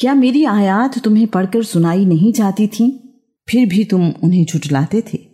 क्या मेरी आयात तुम्हें पढ़कर सुनाई नहीं जाती थी? फिर भी तुम उन्हें झुटलाते थे।